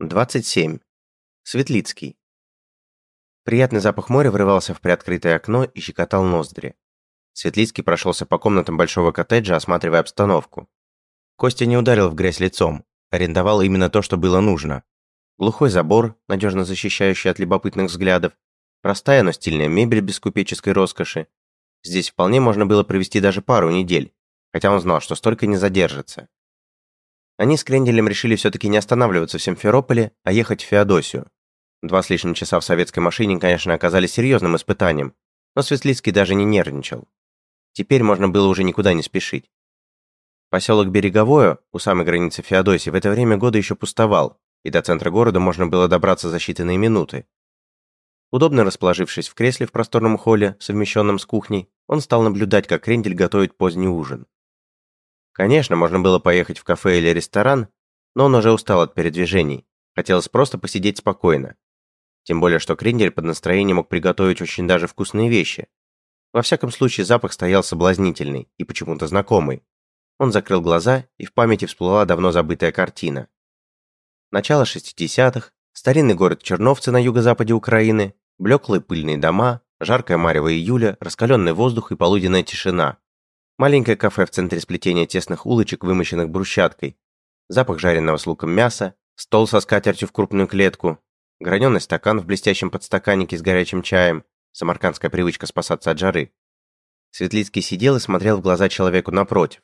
27. Светлицкий. Приятный запах моря врывался в приоткрытое окно и щекотал ноздри. Светлицкий прошелся по комнатам большого коттеджа, осматривая обстановку. Костя не ударил в грязь лицом, арендовал именно то, что было нужно. Глухой забор, надежно защищающий от любопытных взглядов, простая, но стильная мебель без купеческой роскоши. Здесь вполне можно было провести даже пару недель, хотя он знал, что столько не задержится. Они с Кренделем решили все-таки не останавливаться в Симферополе, а ехать в Феодосию. Два с лишним часа в советской машине, конечно, оказались серьезным испытанием, но Светлицкий даже не нервничал. Теперь можно было уже никуда не спешить. Поселок Береговое, у самой границы Феодосии, в это время года еще пустовал, и до центра города можно было добраться за считанные минуты. Удобно расположившись в кресле в просторном холле, совмещенном с кухней, он стал наблюдать, как Крендель готовит поздний ужин. Конечно, можно было поехать в кафе или ресторан, но он уже устал от передвижений. Хотелось просто посидеть спокойно. Тем более, что Крендель под настроение мог приготовить очень даже вкусные вещи. Во всяком случае, запах стоял соблазнительный и почему-то знакомый. Он закрыл глаза, и в памяти всплыла давно забытая картина. Начало 60-х, старинный город Черновцы на юго-западе Украины, блеклые пыльные дома, жаркое марево июля, раскаленный воздух и полуденная тишина. Маленькое кафе в центре сплетения тесных улочек, вымощенных брусчаткой. Запах жареного с луком мяса, стол со скатертью в крупную клетку, граненый стакан в блестящем подстаканнике с горячим чаем, самаркандская привычка спасаться от жары. Светлицкий сидел и смотрел в глаза человеку напротив.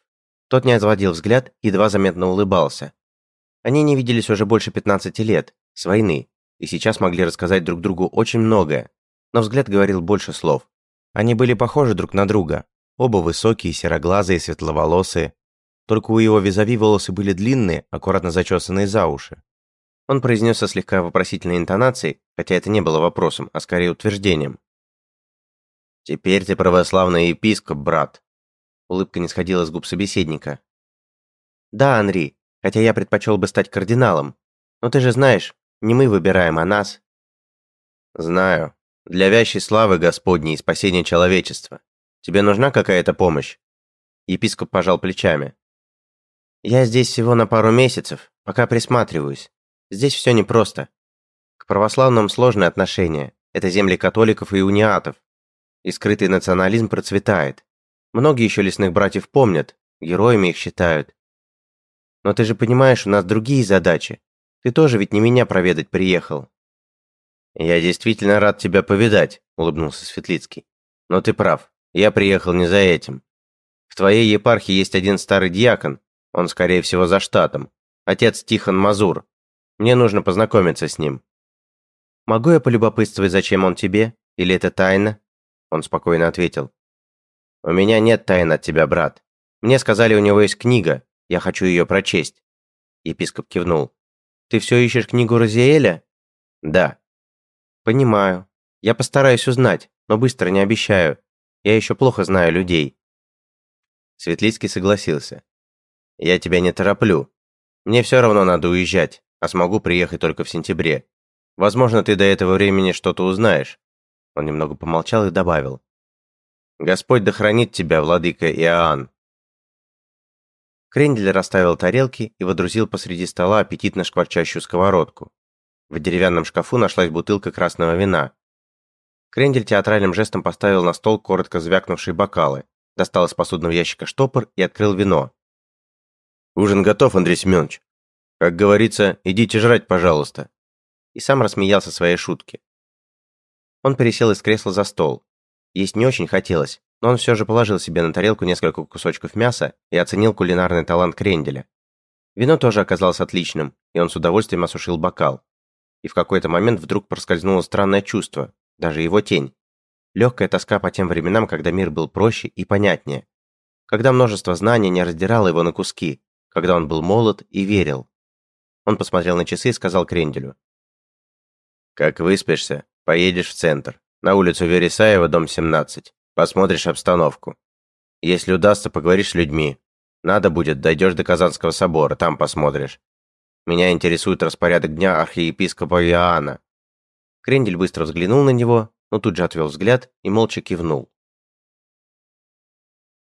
Тот не отводил взгляд едва заметно улыбался. Они не виделись уже больше 15 лет, с войны, и сейчас могли рассказать друг другу очень многое, но взгляд говорил больше слов. Они были похожи друг на друга, Оба высокие, сероглазые, светловолосые. Только у его визави волосы были длинные, аккуратно зачесанные за уши. Он произнес со слегка вопросительной интонацией, хотя это не было вопросом, а скорее утверждением. «Теперь ты православный епископ, брат». Улыбка не сходила с губ собеседника. «Да, Анри, хотя я предпочел бы стать кардиналом. Но ты же знаешь, не мы выбираем, а нас». «Знаю. Для вящей славы Господней и спасения человечества. Тебе нужна какая-то помощь?» Епископ пожал плечами. «Я здесь всего на пару месяцев, пока присматриваюсь. Здесь все непросто. К православным сложные отношения. Это земли католиков и униатов. И скрытый национализм процветает. Многие еще лесных братьев помнят, героями их считают. Но ты же понимаешь, у нас другие задачи. Ты тоже ведь не меня проведать приехал». «Я действительно рад тебя повидать», — улыбнулся Светлицкий. «Но ты прав. Я приехал не за этим. В твоей епархии есть один старый диакон, он, скорее всего, за штатом. Отец Тихон Мазур. Мне нужно познакомиться с ним». «Могу я полюбопытствовать, зачем он тебе? Или это тайна?» Он спокойно ответил. «У меня нет тайн от тебя, брат. Мне сказали, у него есть книга. Я хочу ее прочесть». Епископ кивнул. «Ты все ищешь книгу Розиэля?» «Да». «Понимаю. Я постараюсь узнать, но быстро не обещаю. Я еще плохо знаю людей». Светлицкий согласился. «Я тебя не тороплю. Мне все равно надо уезжать, а смогу приехать только в сентябре. Возможно, ты до этого времени что-то узнаешь». Он немного помолчал и добавил. «Господь да хранит тебя, владыка Иоанн». Крендель расставил тарелки и водрузил посреди стола аппетитно шкварчащую сковородку. В деревянном шкафу нашлась бутылка красного вина. Крендель театральным жестом поставил на стол коротко звякнувшие бокалы, достал из посудного ящика штопор и открыл вино. «Ужин готов, Андрей Семенович. Как говорится, идите жрать, пожалуйста». И сам рассмеялся своей шутке. Он пересел из кресла за стол. Есть не очень хотелось, но он все же положил себе на тарелку несколько кусочков мяса и оценил кулинарный талант Кренделя. Вино тоже оказалось отличным, и он с удовольствием осушил бокал. И в какой-то момент вдруг проскользнуло странное чувство, даже его тень. Легкая тоска по тем временам, когда мир был проще и понятнее. Когда множество знаний не раздирало его на куски, когда он был молод и верил. Он посмотрел на часы и сказал Кренделю. «Как выспишься, поедешь в центр, на улицу Вересаева, дом 17. Посмотришь обстановку. Если удастся, поговоришь с людьми. Надо будет, дойдешь до Казанского собора, там посмотришь. Меня интересует распорядок дня архиепископа Иоанна. Крендель быстро взглянул на него, но тут же отвел взгляд и молча кивнул.